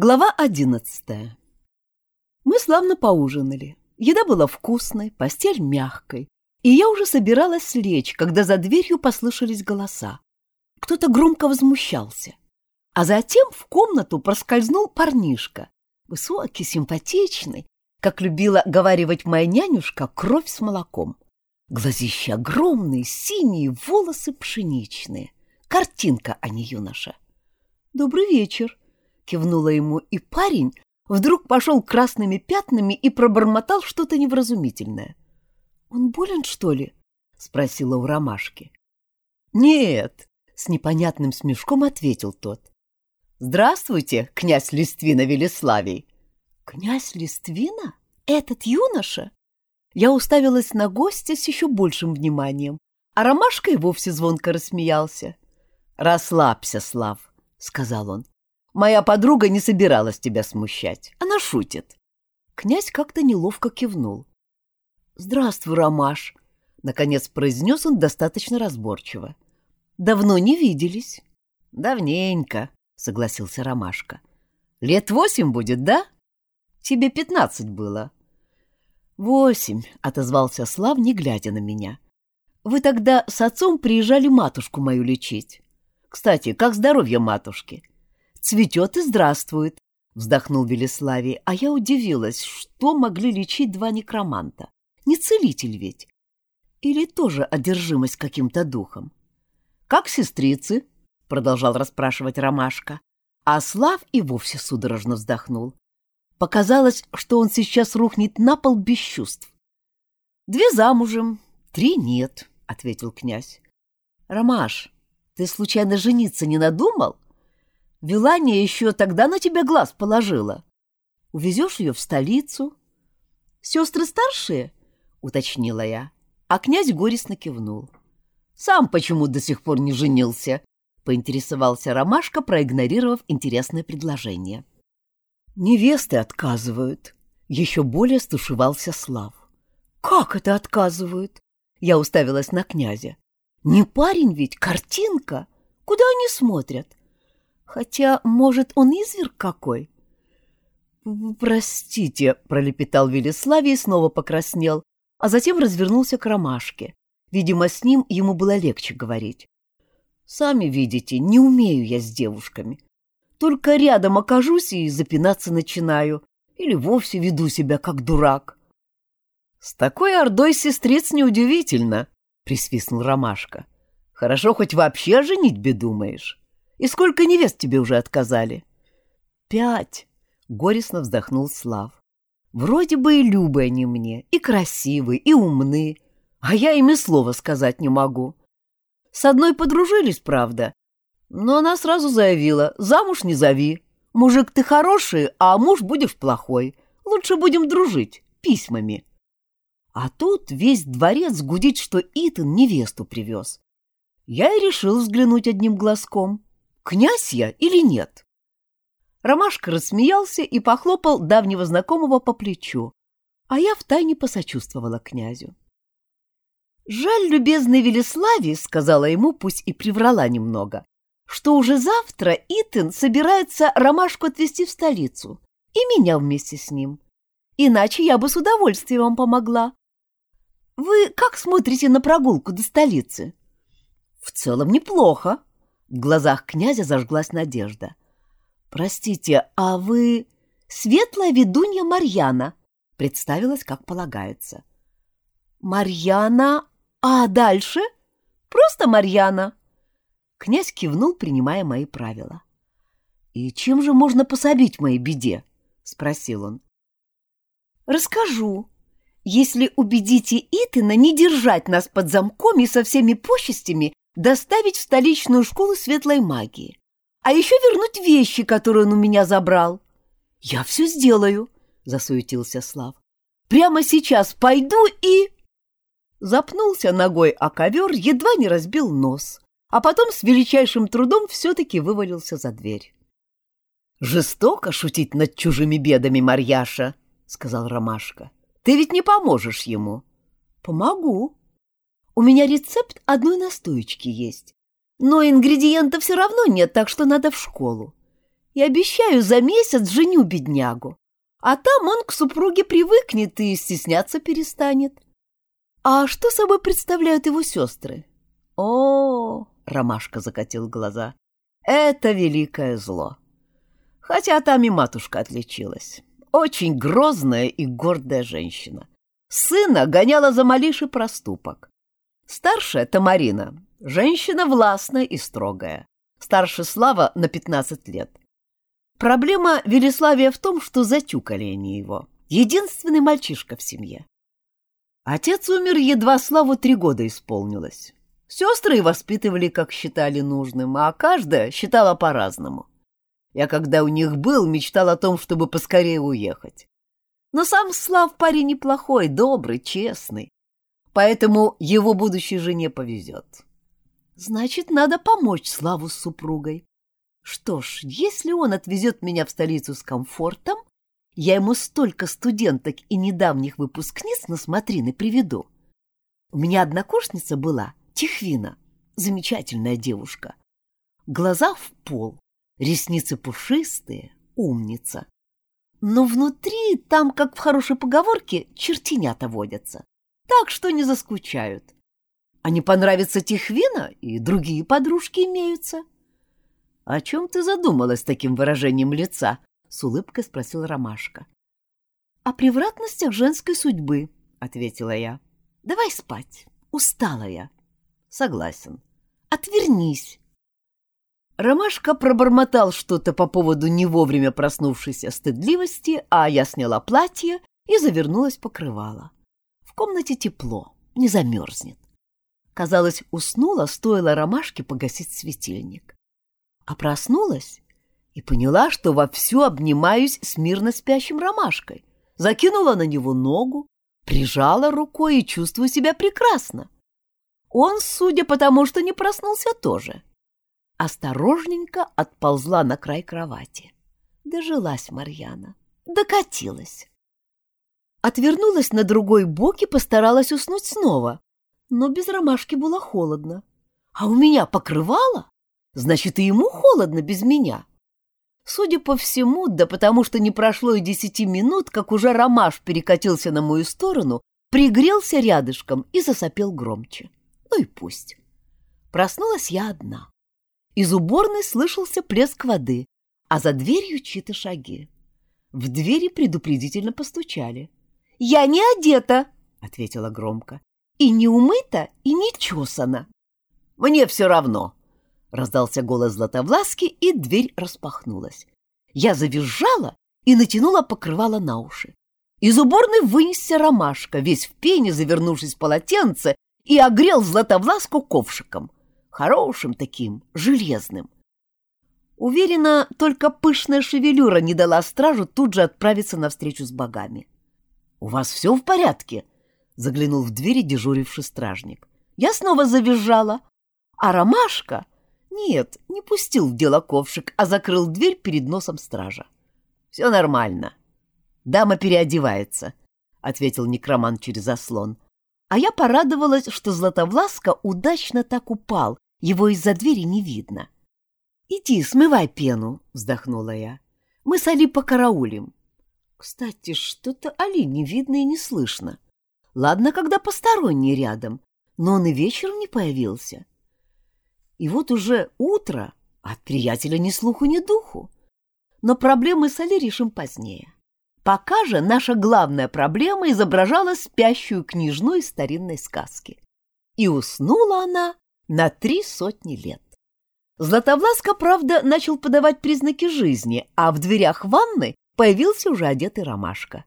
Глава одиннадцатая. Мы славно поужинали. Еда была вкусной, постель мягкой, и я уже собиралась лечь, когда за дверью послышались голоса. Кто-то громко возмущался. А затем в комнату проскользнул парнишка, высокий, симпатичный, как любила говаривать моя нянюшка, кровь с молоком. Глазища огромные, синие, волосы пшеничные. Картинка, а не юноша. «Добрый вечер», кивнула ему, и парень вдруг пошел красными пятнами и пробормотал что-то невразумительное. «Он болен, что ли?» — спросила у ромашки. «Нет», — с непонятным смешком ответил тот. «Здравствуйте, князь Листвина Велеславий!» «Князь Листвина? Этот юноша?» Я уставилась на гостя с еще большим вниманием, а ромашка и вовсе звонко рассмеялся. «Расслабься, Слав», — сказал он. Моя подруга не собиралась тебя смущать. Она шутит. Князь как-то неловко кивнул. «Здравствуй, Ромаш», — наконец произнес он достаточно разборчиво. «Давно не виделись». «Давненько», — согласился Ромашка. «Лет восемь будет, да? Тебе пятнадцать было». «Восемь», — отозвался Слав, не глядя на меня. «Вы тогда с отцом приезжали матушку мою лечить. Кстати, как здоровье матушки?» Цветет и здравствует, — вздохнул Велеславий, а я удивилась, что могли лечить два некроманта. Не целитель ведь. Или тоже одержимость каким-то духом. — Как сестрицы? — продолжал расспрашивать Ромашка. А Слав и вовсе судорожно вздохнул. Показалось, что он сейчас рухнет на пол без чувств. — Две замужем, три нет, — ответил князь. — Ромаш, ты случайно жениться не надумал? — Вилания еще тогда на тебя глаз положила. Увезешь ее в столицу. Сестры старшие? — уточнила я. А князь горестно кивнул. Сам почему до сих пор не женился? — поинтересовался Ромашка, проигнорировав интересное предложение. Невесты отказывают. Еще более стушевался Слав. Как это отказывают? Я уставилась на князя. Не парень ведь, картинка. Куда они смотрят? Хотя, может, он изверг какой? «Простите», — пролепетал Велеславий и снова покраснел, а затем развернулся к ромашке. Видимо, с ним ему было легче говорить. «Сами видите, не умею я с девушками. Только рядом окажусь и запинаться начинаю, или вовсе веду себя как дурак». «С такой ордой сестриц неудивительно», — присвистнул ромашка. «Хорошо, хоть вообще о женитьбе думаешь». И сколько невест тебе уже отказали? Пять, — горестно вздохнул Слав. Вроде бы и любы они мне, и красивы, и умны, а я ими слова сказать не могу. С одной подружились, правда, но она сразу заявила, замуж не зови. Мужик ты хороший, а муж будешь плохой. Лучше будем дружить, письмами. А тут весь дворец гудит, что Итан невесту привез. Я и решил взглянуть одним глазком князь я или нет? Ромашка рассмеялся и похлопал давнего знакомого по плечу, а я втайне посочувствовала князю. «Жаль, любезный Велеславий, — сказала ему, пусть и приврала немного, — что уже завтра Итан собирается Ромашку отвезти в столицу, и меня вместе с ним. Иначе я бы с удовольствием вам помогла. Вы как смотрите на прогулку до столицы?» «В целом неплохо», в глазах князя зажглась надежда. «Простите, а вы светлая ведунья Марьяна?» Представилась, как полагается. «Марьяна? А дальше?» «Просто Марьяна!» Князь кивнул, принимая мои правила. «И чем же можно пособить моей беде?» — спросил он. «Расскажу. Если убедите Итана не держать нас под замком и со всеми почестями, доставить в столичную школу светлой магии, а еще вернуть вещи, которые он у меня забрал. — Я все сделаю, — засуетился Слав. — Прямо сейчас пойду и... Запнулся ногой о ковер, едва не разбил нос, а потом с величайшим трудом все-таки вывалился за дверь. — Жестоко шутить над чужими бедами, Марьяша, — сказал Ромашка. — Ты ведь не поможешь ему. — Помогу, у меня рецепт одной настоечки есть. Но ингредиентов все равно нет, так что надо в школу. и обещаю, за месяц женю беднягу. А там он к супруге привыкнет и стесняться перестанет. А что собой представляют его сестры? О, Ромашка закатил глаза. Это великое зло. Хотя там и матушка отличилась. Очень грозная и гордая женщина. Сына гоняла за малейший проступок. Старшая Тамарина — женщина властная и строгая. Старше Слава на 15 лет. Проблема Велиславия в том, что затюкали они его. Единственный мальчишка в семье. Отец умер, едва Славу три года исполнилось. Сестры воспитывали, как считали нужным, а каждая считала по-разному. Я, когда у них был, мечтал о том, чтобы поскорее уехать. Но сам Слав парень неплохой, добрый, честный. Поэтому его будущей жене повезет. Значит, надо помочь Славу с супругой. Что ж, если он отвезет меня в столицу с комфортом, я ему столько студенток и недавних выпускниц на смотрины приведу. У меня однокурсница была, Тихвина, замечательная девушка. Глаза в пол, ресницы пушистые, умница. Но внутри, там, как в хорошей поговорке, чертенята водятся. Так что не заскучают. А не понравится Тихвина, и другие подружки имеются. — «О чем ты задумалась таким выражением лица?» — с улыбкой спросил Ромашка. «О превратностях женской судьбы», — ответила я. «Давай спать. Устала я». «Согласен». «Отвернись». Ромашка пробормотал что-то по поводу не вовремя проснувшейся стыдливости, а я сняла платье и завернулась покрывало. Комнате тепло, не замерзнет. Казалось, уснула, стоило ромашке погасить светильник а проснулась и поняла, что вовсю обнимаюсь с мирно спящим ромашкой. Закинула на него ногу, прижала рукой и чувствую себя прекрасно. Он, судя по тому, что не проснулся, тоже. Осторожненько отползла на край кровати. Дожилась Марьяна, докатилась. Отвернулась на другой бок и постаралась уснуть снова, но без ромашки было холодно. А у меня покрывало Значит, и ему холодно без меня. Судя по всему, да потому что не прошло и десяти минут, как уже ромаш перекатился на мою сторону, пригрелся рядышком и засопел громче. Ну и пусть. Проснулась я одна. Из уборной слышался плеск воды, а за дверью чьи-то шаги. В двери предупредительно постучали. «Я не одета!» — ответила громко. «И не умыта, и не чесана». «Мне все равно!» Раздался голос Златовласки, и дверь распахнулась. Я завизжала и натянула покрывало на уши. Из уборной вынесся ромашка, весь в пене, завернувшись в полотенце, и огрел Златовласку ковшиком. Хорошим таким, железным. Уверена, только пышная шевелюра не дала стражу тут же отправиться навстречу с богами. — У вас все в порядке? — заглянул в двери дежуривший стражник. Я снова завизжала, а ромашка нет, не пустил в дело ковшик, а закрыл дверь перед носом стража. «Все нормально. Дама переодевается», — ответил некроман через заслон. А я порадовалась, что Златовласка удачно так упал, его из-за двери не видно. «Иди, смывай пену», — вздохнула я. «Мы с Али покараулим». Кстати, что-то Али не видно и не слышно. Ладно, когда посторонний рядом, но он и вечером не появился. И вот уже утро, а от приятеля ни слуху, ни духу. Но проблемы с Али решим позднее. Пока же наша главная проблема изображала спящую княжну из старинной сказки. И уснула она на три сотни лет. Златовласка, правда, начал подавать признаки жизни, а в дверях ванны появился уже одетый ромашка.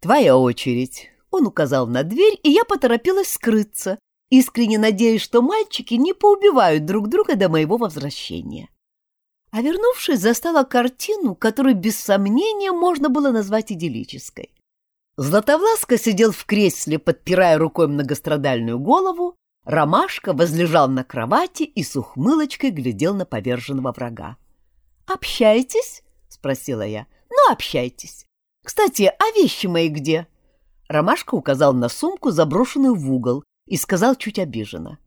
«Твоя очередь», — он указал на дверь, и я поторопилась скрыться, искренне надеясь, что мальчики не поубивают друг друга до моего возвращения. А вернувшись, застала картину, которую без сомнения можно было назвать идиллической. Златовласка сидел в кресле, подпирая рукой многострадальную голову, Ромашка возлежал на кровати и с ухмылочкой глядел на поверженного врага. «Общаетесь?» — спросила я. «Ну, общайтесь. Кстати, а вещи мои где?» Ромашка указал на сумку, заброшенную в угол, и сказал чуть обиженно.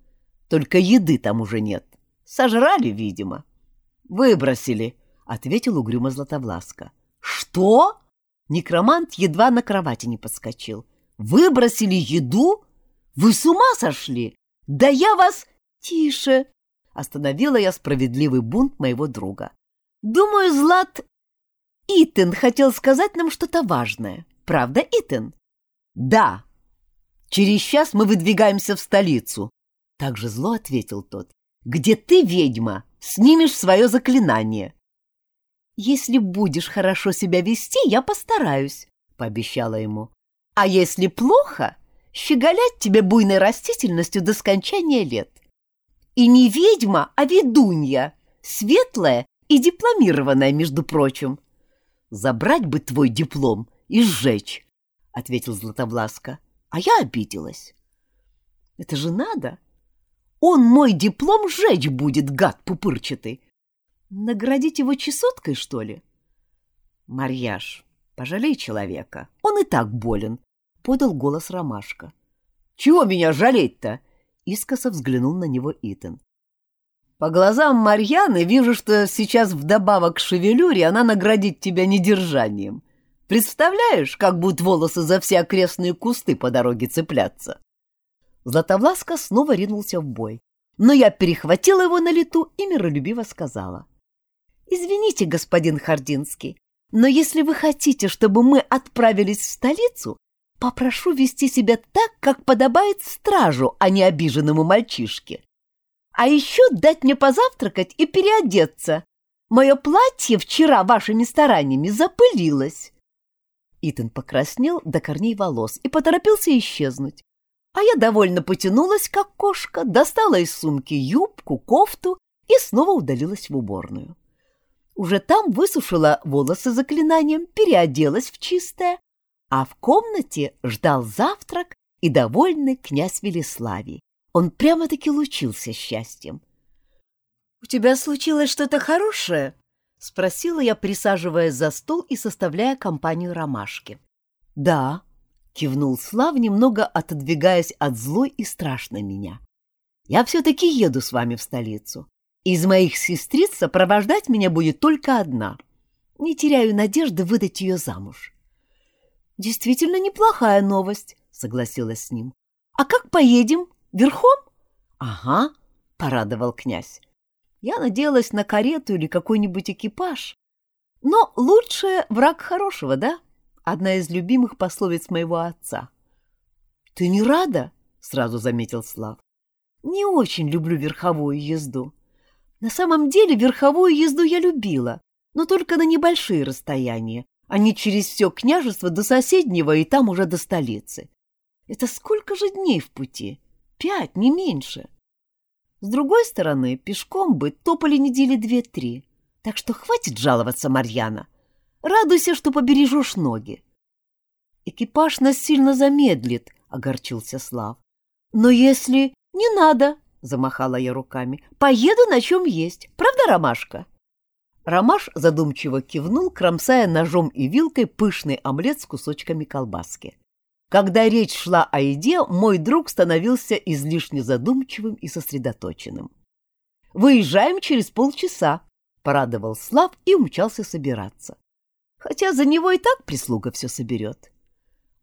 «Только еды там уже нет. Сожрали, видимо». «Выбросили», — ответил угрюмо Златовласка. Что? Некромант едва на кровати не подскочил. Выбросили еду? Вы с ума сошли? Да я вас... Тише! Остановила я справедливый бунт моего друга. Думаю, Злат... Итан хотел сказать нам что-то важное. Правда, Итан? Да. Через час мы выдвигаемся в столицу. Так же зло ответил тот. Где ты, ведьма, снимешь свое заклинание. Если будешь хорошо себя вести, я постараюсь, пообещала ему. А если плохо, щеголять тебе буйной растительностью до скончания лет. И не ведьма, а ведунья, светлая и дипломированная, между прочим. Забрать бы твой диплом и сжечь, — ответил Златовласка. А я обиделась. Это же надо. Он мой диплом сжечь будет, гад пупырчатый. Наградить его чесоткой, что ли? Марьяш, пожалей человека. Он и так болен, — подал голос Ромашка. Чего меня жалеть-то? Искоса взглянул на него Итан. По глазам Марьяны вижу, что сейчас вдобавок к шевелюре она наградит тебя недержанием. Представляешь, как будут волосы за все окрестные кусты по дороге цепляться? Златовласка снова ринулся в бой, но я перехватила его на лету и миролюбиво сказала. «Извините, господин Хардинский, но если вы хотите, чтобы мы отправились в столицу, Попрошу вести себя так, как подобает стражу, а не обиженному мальчишке. А еще дать мне позавтракать и переодеться. Мое платье вчера вашими стараниями запылилось. Итан покраснел до корней волос и поторопился исчезнуть. А я довольно потянулась, как кошка, достала из сумки юбку, кофту и снова удалилась в уборную. Уже там высушила волосы заклинанием, переоделась в чистое, а в комнате ждал завтрак и довольный князь Велиславий. Он прямо-таки лучился счастьем. — У тебя случилось что-то хорошее? — спросила я, присаживаясь за стол и составляя компанию ромашки. — Да, — кивнул Слав, немного отодвигаясь от злой и страшной меня. — Я все-таки еду с вами в столицу. Из моих сестриц сопровождать меня будет только одна. Не теряю надежды выдать ее замуж. — Действительно неплохая новость, согласилась с ним. А как поедем? Верхом? Ага, порадовал князь. Я надеялась на карету или какой-нибудь экипаж. Но лучше враг хорошего, да? Одна из любимых пословиц моего отца. Ты не рада? Сразу заметил Слав. Не очень люблю верховую езду. На самом деле верховую езду я любила, но только на небольшие расстояния, они через все княжество до соседнего и там уже до столицы. Это сколько же дней в пути? Пять, не меньше. С другой стороны, пешком бы топали недели две-три. Так что хватит жаловаться, Марьяна. Радуйся, что побережешь ноги. Экипаж нас сильно замедлит, — огорчился Слав. Но если... Не надо, — замахала я руками. Поеду на чем есть. Правда, Ромашка? — Ромаш задумчиво кивнул, кромсая ножом и вилкой пышный омлет с кусочками колбаски. Когда речь шла о еде, мой друг становился излишне задумчивым и сосредоточенным. «Выезжаем через полчаса», — порадовал Слав и умчался собираться. «Хотя за него и так прислуга все соберет».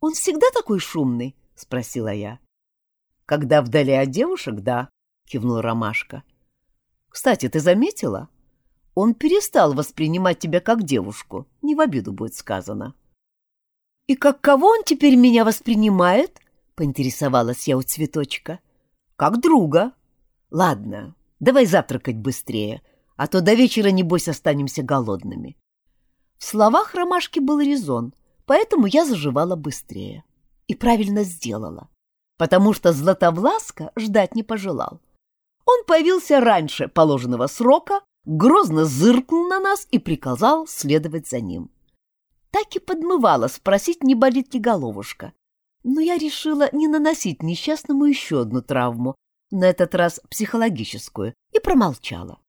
«Он всегда такой шумный?» — спросила я. «Когда вдали от девушек, да», — кивнул Ромашка. «Кстати, ты заметила?» Он перестал воспринимать тебя как девушку, не в обиду будет сказано. — И как кого он теперь меня воспринимает? — поинтересовалась я у цветочка. — Как друга. — Ладно, давай завтракать быстрее, а то до вечера, небось, останемся голодными. В словах ромашки был резон, поэтому я заживала быстрее. И правильно сделала, потому что Златовласка ждать не пожелал. Он появился раньше положенного срока, грозно зыркнул на нас и приказал следовать за ним. Так и подмывала спросить, не болит ли головушка. Но я решила не наносить несчастному еще одну травму, на этот раз психологическую, и промолчала.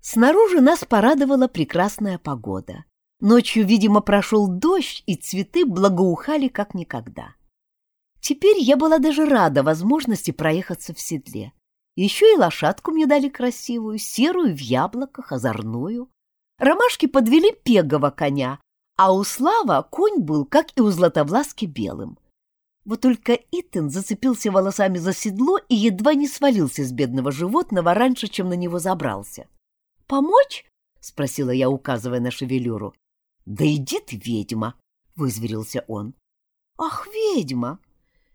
Снаружи нас порадовала прекрасная погода. Ночью, видимо, прошел дождь, и цветы благоухали как никогда. Теперь я была даже рада возможности проехаться в седле. Еще и лошадку мне дали красивую, серую в яблоках, озорную. Ромашки подвели пегого коня, а у Слава конь был, как и у Златовласки, белым. Вот только Итан зацепился волосами за седло и едва не свалился с бедного животного раньше, чем на него забрался. «Помочь?» — спросила я, указывая на шевелюру. «Да иди ты, ведьма!» — вызверился он. «Ах, ведьма!»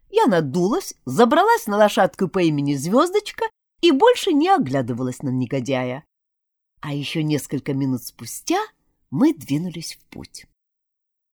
Я надулась, забралась на лошадку по имени Звездочка и больше не оглядывалась на негодяя. А еще несколько минут спустя мы двинулись в путь.